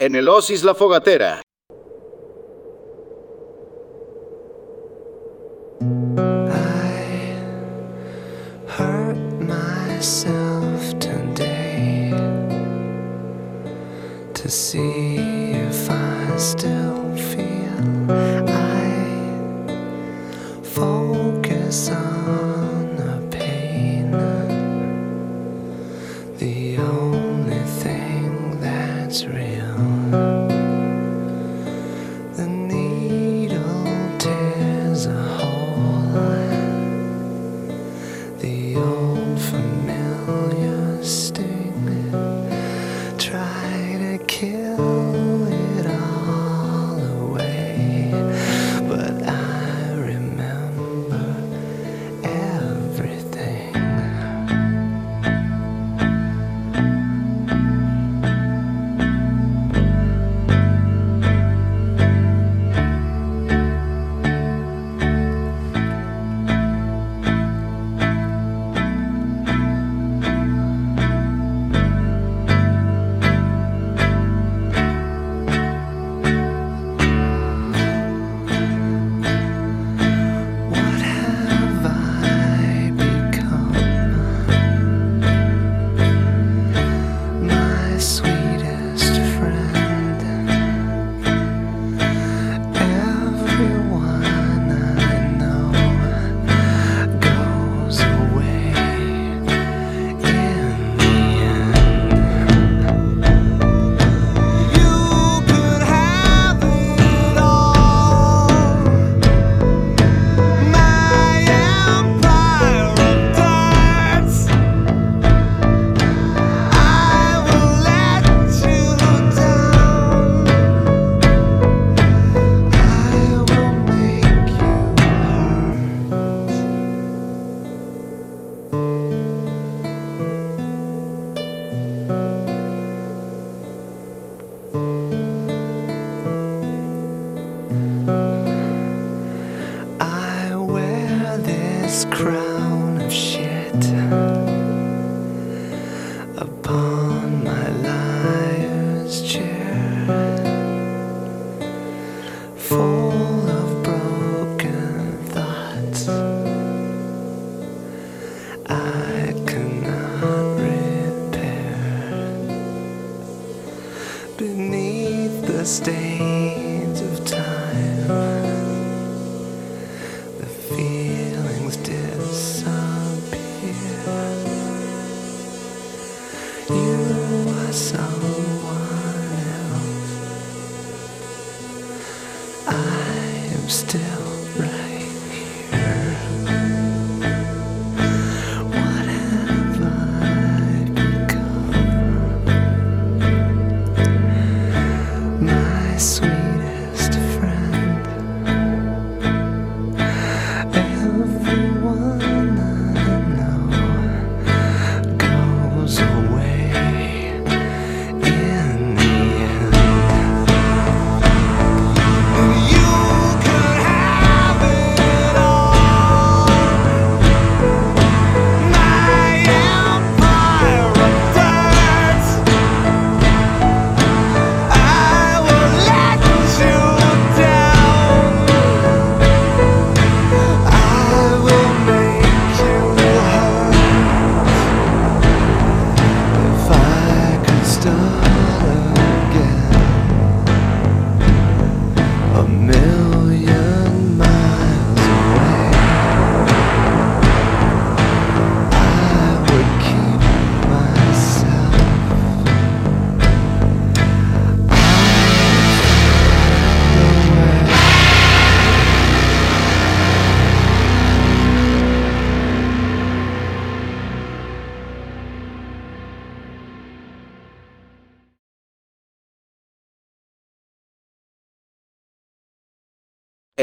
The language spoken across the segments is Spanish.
en el Osis La Fogatera. See if I still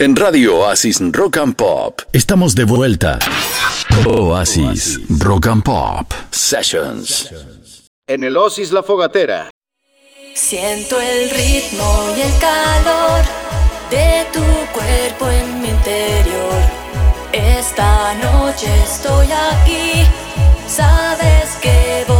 En Radio Oasis Rock and Pop. Estamos de vuelta. Oasis, Rock and Pop Sessions. En el Oasis La Fogatera. Siento el ritmo y el calor de tu cuerpo en mi interior. Esta noche estoy aquí. Sabes que voy.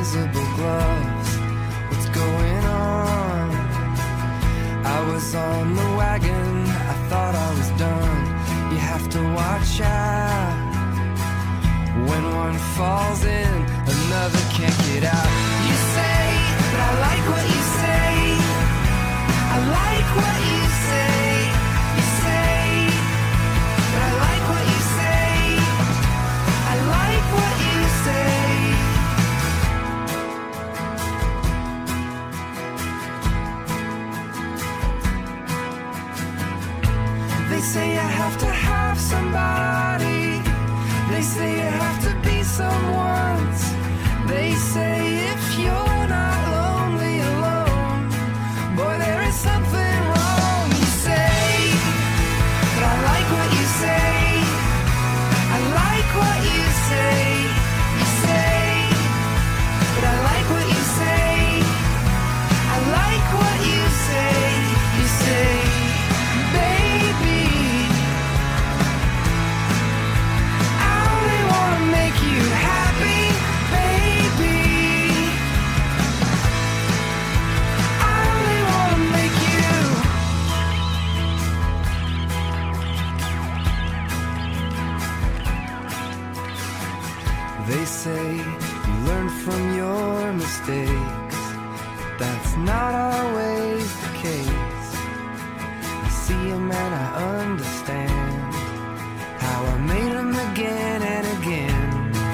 Invisible gloves. What's going on? I was on the wagon, I thought I was done. You have to watch out. When one falls in, another can't get out. You say, but I like what you say. I like what you have to have somebody. They say you have to be someone's.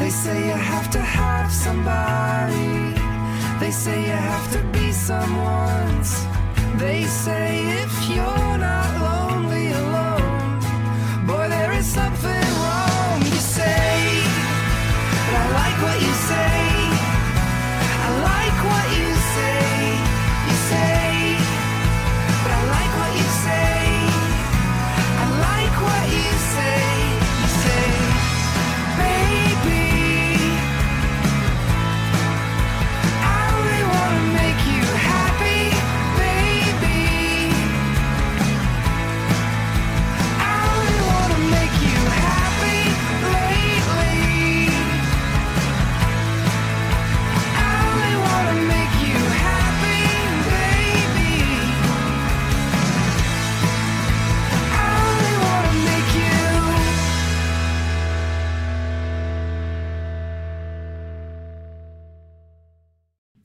They say you have to have somebody. They say you have to be someone's. They say if you're not lonely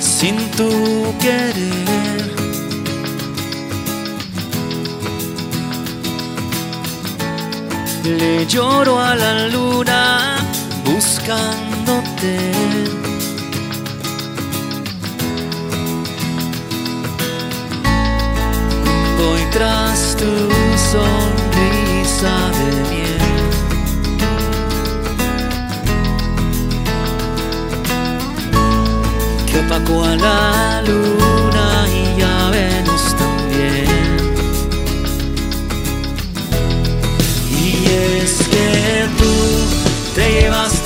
Sin tu querer. Le lloro a la luna buscándote. Voy tras tu sonrisa opacó a la luna y a Venus también. Y es que tú te llevaste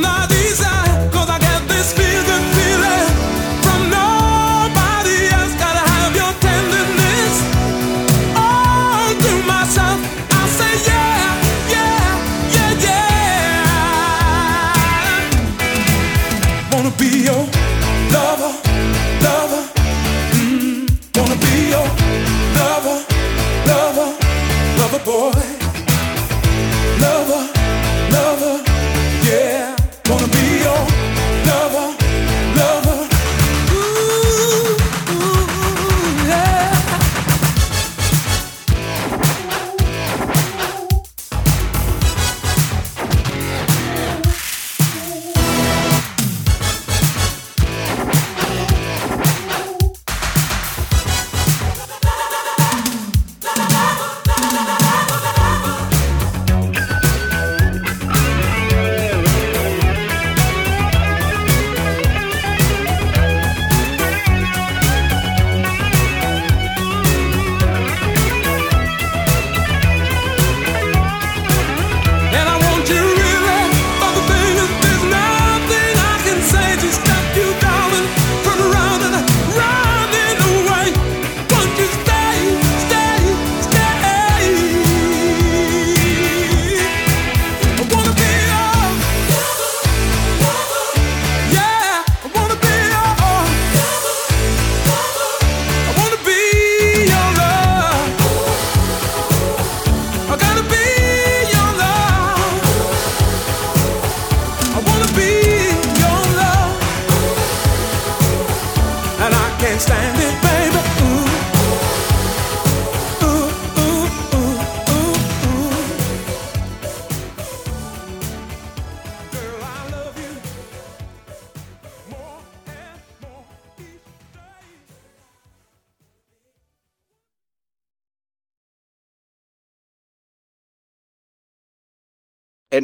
nadie.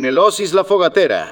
En el La Fogatera.